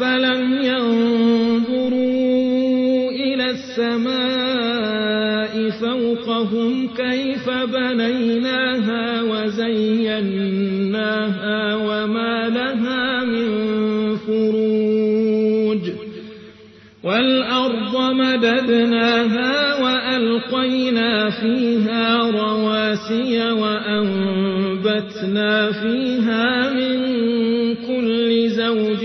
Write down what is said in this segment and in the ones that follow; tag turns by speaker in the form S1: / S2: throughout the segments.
S1: أفلم ينظروا إلى السماء فوقهم كيف بنيناها وزيناها وما لها من فروج والأرض مددناها وألقينا فيها رواسي وأنبتنا فيها من كل زوج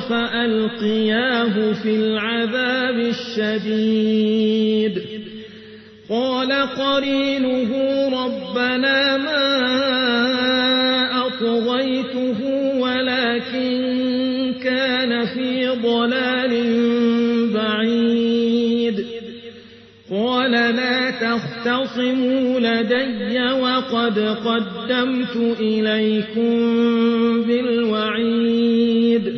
S1: فألقياه في العذاب الشديد. قال قرينه ربنا ما عصيته ولكن كان في ضلال بعيد. قال لا تختصموا لدي وقد قدمت إليكم بالوعيد.